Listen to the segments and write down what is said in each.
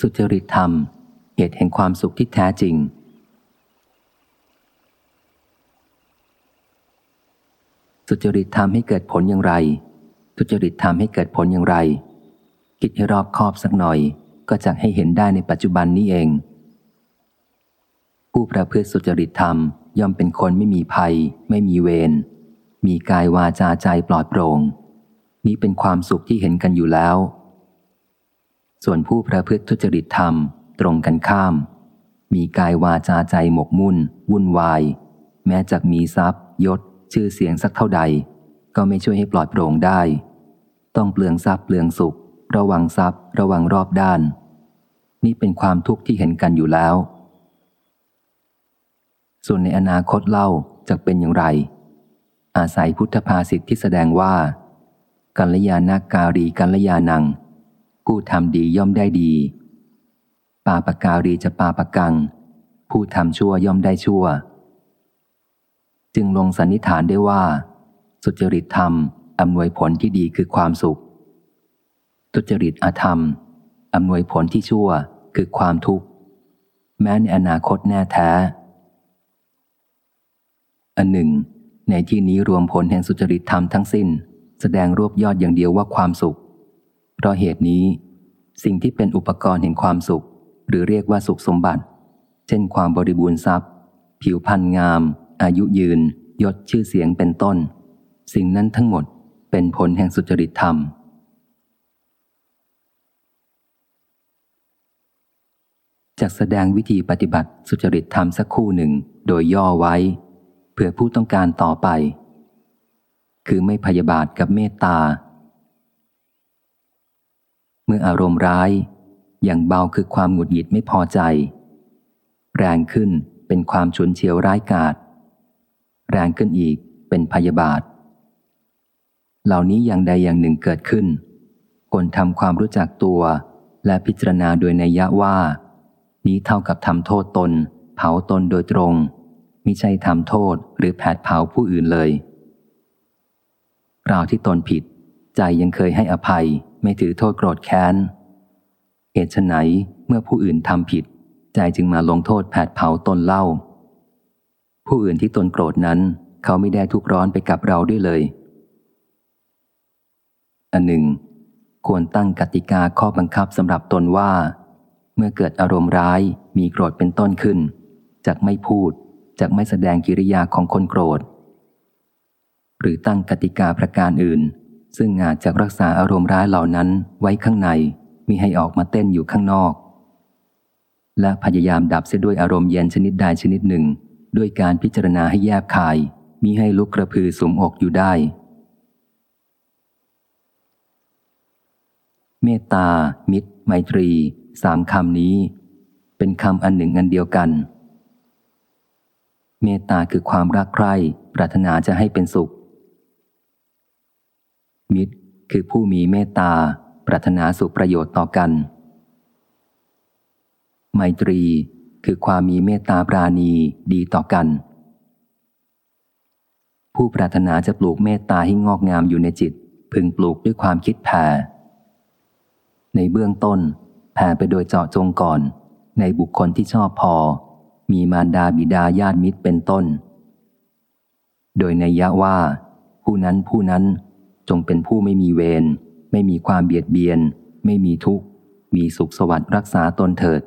สุจริตธรรม เหตุแห่งความสุขที่แท้จริง สุจริตธรรมให้เกิดผลอย่างไร ทุจริตธรรมให้เกิดผลอย่างไร คิดให้รอบคอบสักหน่อย ก็จะให้เห็นได้ในปัจจุบันนี้เอง ผู้ประพฤติสุจริตธรรมย่อมเป็นคนไม่มีภัย ไม่มีเวร มีกายวาจาใจปลอดโปร่ง นี้เป็นความสุขที่เห็นกันอยู่แล้ว ส่วนผู้ประพฤติทุจริตธรรม ตรงกันข้าม มีกายวาจาใจหมกมุ่น วุ่นวาย แม้จะมีทรัพย์ ยศ ชื่อเสียงสักเท่าใด ก็ไม่ช่วยให้ปลอดโปร่งได้ ต้องเปลืองทรัพย์เปลืองสุข ระวังทรัพย์ ระวังรอบด้าน นี่เป็นความทุกข์ที่เห็นกันอยู่แล้ว ส่วนในอนาคตเล่าจะเป็นอย่างไร อาศัยพุทธภาษิตที่แสดงว่ากัลยาณการีกัลยาณัง ผู้ทำดีย่อมได้ดี ปาปการีจะปาปกัง ผู้ทำชั่วย่อมได้ชั่ว จึงลงสันนิษฐานได้ว่า สุจริตธรรมอำนวยผลที่ดีคือความสุข ทุจริตอธรรมอำนวยผลที่ชั่วคือความทุกข์ แม้ในอนาคตแน่แท้ อันหนึ่ง ในที่นี้รวมผลแห่งสุจริตธรรมทั้งสิ้น แสดงรวบยอดอย่างเดียวว่าความสุข ราะเหตุนี้ สิ่งที่เป็นอุปกรณ์แห่งความสุข หรือเรียกว่าสุขสมบัติ เช่นความบริบูรณ์ทรัพย์ ผิวพรรณงาม อายุยืน ยศชื่อเสียงเป็นต้น สิ่งนั้นทั้งหมดเป็นผลแห่งสุจริตธรรม จากแสดงวิธีปฏิบัติสุจริตธรรมสักคู่หนึ่งโดยย่อไว้เพื่อผู้ต้องการต่อไป คือไม่พยาบาทกับเมตตา เมื่ออารมณ์ร้าย อย่างเบาคือความหงุดหงิดไม่พอใจ แรงขึ้นเป็นความฉุนเฉียวร้ายกาจแรงขึ้นอีกเป็นพยาบาท เหล่านี้อย่างใดอย่างหนึ่งเกิดขึ้นคนทำความรู้จักตัว และพิจารณาโดยนัยยะว่า นี้เท่ากับทำโทษตน เผาตนโดยตรงมิใช่ทำโทษหรือแผดเผาผู้อื่นเลยราวที่ตนผิด ใจยังเคยให้อภัย ไม่ถือโทษโกรธแค้นเหตุไหนเมื่อผู้อื่นทำผิด ใจจึงมาลงโทษแผดเผาตนเล่า ผู้อื่นที่ตนโกรธนั้น เขาไม่ได้ทุกร้อนไปกับเราด้วยเลย อันหนึ่ง ควรตั้งกติกาข้อบังคับสำหรับตนว่า เมื่อเกิดอารมณ์ร้ายมีโกรธเป็นต้นขึ้นจากไม่พูดจากไม่แสดงกิริยาของคนโกรธ หรือตั้งกติกาประการอื่น ซึ่งอาจจะรักษาอารมณ์ร้ายเหล่านั้นไว้ข้างในมิให้ออกมาเต้นอยู่ข้างนอก และพยายามดับเสียด้วยอารมณ์เย็นชนิดใดชนิดหนึ่ง ด้วยการพิจารณาให้แยบคายมิให้ลุกกระพือสมอกอยู่ได้ เมตตา มิตร ไมตรี สามคำนี้ เป็นคำอันหนึ่งอันเดียวกัน เมตตาคือความรักใคร่ ปรารถนาจะให้เป็นสุข มิตร คือผู้มีเมตตา ปรารถนาสุประโยชน์ต่อกัน ไมตรี คือความมีเมตตาปราณีดีต่อกัน ผู้ปรารถนาจะปลูกเมตตาให้งอกงามอยู่ในจิต พึงปลูกด้วยความคิดแผ่ ในเบื้องต้น แผ่ไปโดยเจาะจงก่อน ในบุคคลที่ชอบพอ มีมารดาบิดาญาติมิตรเป็นต้น โดยในยะว่าผู้นั้นผู้นั้น จงเป็นผู้ไม่มีเวร ไม่มีความเบียดเบียน ไม่มีทุกข์ มีสุขสวัสดิ์รักษาตนเถิด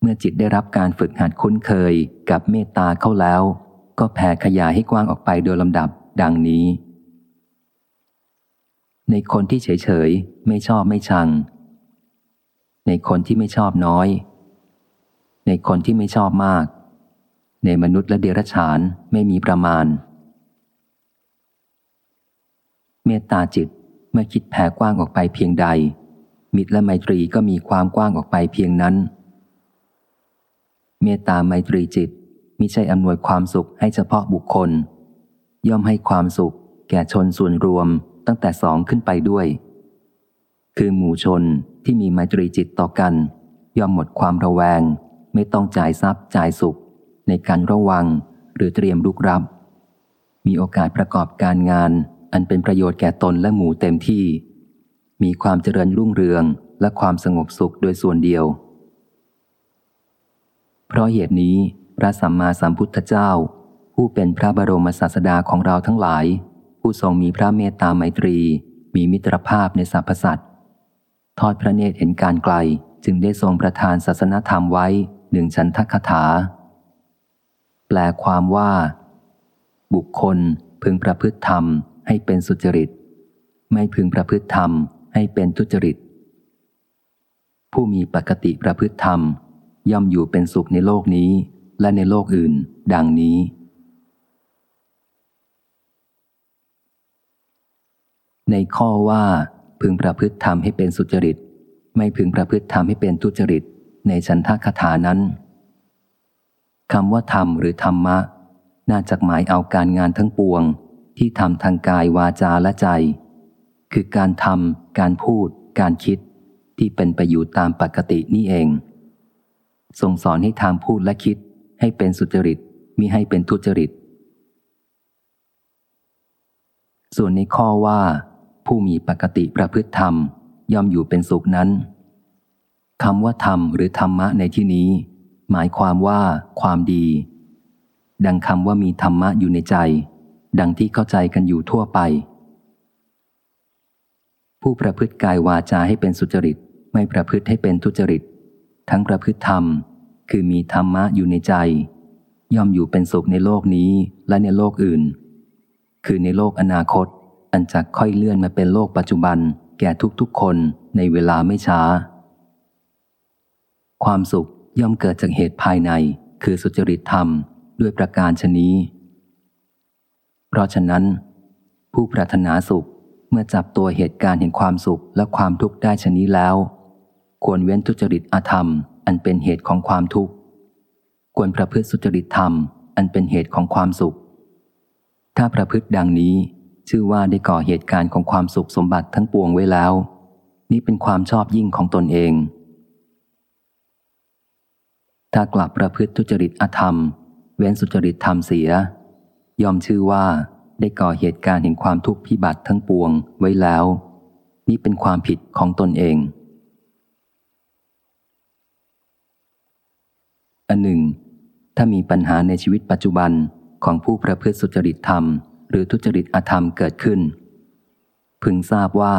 เมื่อจิตได้รับการฝึกหัดคุ้นเคยกับเมตตาเข้าแล้ว ก็แผ่ขยายให้กว้างออกไปโดยลำดับดังนี้ ในคนที่เฉยๆไม่ชอบไม่ชัง ในคนที่ไม่ชอบน้อย ในคนที่ไม่ชอบมาก ในมนุษย์และเดรัจฉานไม่มีประมาณ เมตตาจิตเมื่อคิดแผ่กว้างออกไปเพียงใด มิตรและไมตรีก็มีความกว้างออกไปเพียงนั้น เมตตาไมตรีจิตมิใช่อำนวยความสุขให้เฉพาะบุคคล ย่อมให้ความสุข แก่ชนส่วนรวมตั้งแต่สองขึ้นไปด้วย คือหมู่ชนที่มีไมตรีจิตต่อกัน ย่อมหมดความระแวง ไม่ต้องจ่ายทรัพย์จ่ายสุข ในการระวังหรือเตรียมรุกรับ มีโอกาสประกอบการงาน อันเป็นประโยชน์แก่ตนและหมู่เต็มที่ มีความเจริญรุ่งเรืองและความสงบสุขโดยส่วนเดียว เพราะเหตุนี้ พระสัมมาสัมพุทธเจ้า ผู้เป็นพระบรมศาสดาของเราทั้งหลาย ผู้ทรงมีพระเมตตาไมตรี มีมิตรภาพในสรรพสัตว์ทอดพระเนตรเห็นการไกลจึงได้ทรงประทานศาสนธรรมไว้หนึ่งฉันทคถา แปลความว่า บุคคลพึงประพฤติธรรม ให้เป็นสุจริต ไม่พึงประพฤติธรรมให้เป็นทุจริต ผู้มีปกติประพฤติธรรม ย่อมอยู่เป็นสุขในโลกนี้และในโลกอื่น ดังนี้ ในข้อว่า พึงประพฤติธรรมให้เป็นสุจริต ไม่พึงประพฤติธรรมให้เป็นทุจริต ในฉันทคถานั้นคำว่าธรรมหรือธรรมะ น่าจะหมายเอาการงานทั้งปวง ที่ทำทางกายวาจาและใจ คือการทำการพูด การคิด ที่เป็นไปอยู่ตามปกตินี่เองทรงสอนให้ทางพูดและคิดให้เป็นสุจริตมิให้เป็นทุจริต ส่วนในข้อว่า ผู้มีปกติประพฤติธรรม ย่อมอยู่เป็นสุขนั้นคำว่าธรรมหรือธรรมะในที่นี้ หมายความว่า ความดี ดังคำว่ามีธรรมะอยู่ในใจ ดังที่เข้าใจกันอยู่ทั่วไป ผู้ประพฤติกายวาจาให้เป็นสุจริต ไม่ประพฤติให้เป็นทุจริต ทั้งประพฤติธรรม คือมีธรรมะอยู่ในใจ ย่อมอยู่เป็นสุขในโลกนี้และในโลกอื่น คือในโลกอนาคต อันจะค่อยเลื่อนมาเป็นโลกปัจจุบัน แก่ทุกๆคนในเวลาไม่ช้า ความสุขย่อมเกิดจากเหตุภายใน คือสุจริตธรรมด้วยประการชนี้ เพราะฉะนั้น ผู้ปรารถนาสุขเมื่อจับตัวเหตุการณ์แห่งความสุขและความทุกข์ได้ชนี้แล้ว ควรเว้นทุจริตอธรรม อันเป็นเหตุของความทุกข์ ควรประพฤติสุจริตธรรม อันเป็นเหตุของความสุข ถ้าประพฤติดังนี้ ชื่อว่าได้ก่อเหตุการณ์ของความสุขสมบัติทั้งปวงไว้แล้ว นี่เป็นความชอบยิ่งของตนเอง ถ้ากลับประพฤติทุจริตอธรรม เว้นสุจริตธรรมเสีย ยอมชื่อว่าได้ก่อเหตุการณ์แห่งความทุกข์พิบัติทั้งปวงไว้แล้ว นี่เป็นความผิดของตนเอง อันหนึ่ง ถ้ามีปัญหาในชีวิตปัจจุบันของผู้ประพฤติสุจริตธรรม หรือทุจริตอธรรมเกิดขึ้น พึงทราบว่า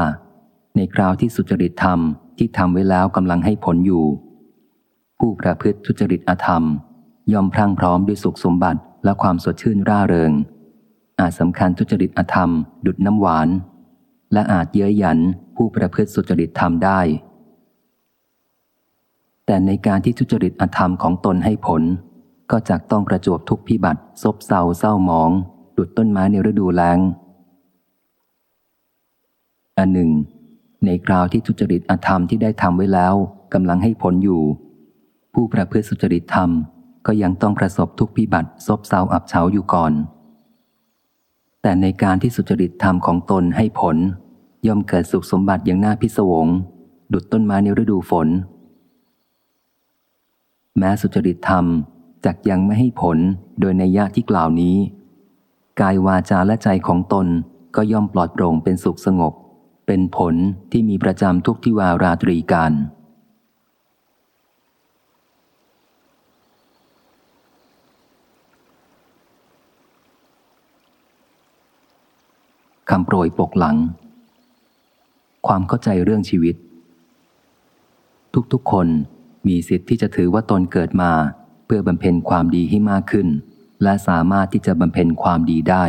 ในคราวที่สุจริตธรรมที่ทำไว้แล้วกำลังให้ผลอยู่ ผู้ประพฤติทุจริตอธรรม ยอมพรั่งพร้อมด้วยสุขสมบัติ และความสดชื่นร่าเริง อาจสำคัญทุจริตอธรรม ดุดน้ำหวาน และอาจเย้ยหยันผู้ประพฤติสุจริตธรรมได้ แต่ในการที่ทุจริตอธรรมของตนให้ผล ก็จักต้องประจวบทุกพิบัติซบเซาเศร้าหมอง ดุดต้นไม้ในฤดูแล้งอันหนึ่ง ในคราวที่ทุจริตอธรรมที่ได้ทำไว้แล้วกำลังให้ผลอยู่ ผู้ประพฤติสุจริตธรรม ก็ยังต้องประสบทุกพิบัติซบเซาอับเฉาอยู่ก่อน แต่ในการที่สุจริตธรรมของตนให้ผล ย่อมเกิดสุขสมบัติอย่างน่าพิศวง ดุดต้นไม้ในฤดูฝน แม้สุจริตธรรมจักยังไม่ให้ผลโดยในยะที่กล่าวนี้ กายวาจาและใจของตนก็ย่อมปลอดโปร่งเป็นสุขสงบ เป็นผลที่มีประจำทุกที่วาราตรีการ คำโปรยปกหลัง ความเข้าใจเรื่องชีวิต ทุกๆคนมีสิทธิ์ที่จะถือว่าตนเกิดมา เพื่อบำเพ็ญความดีให้มากขึ้น และสามารถที่จะบำเพ็ญความดีได้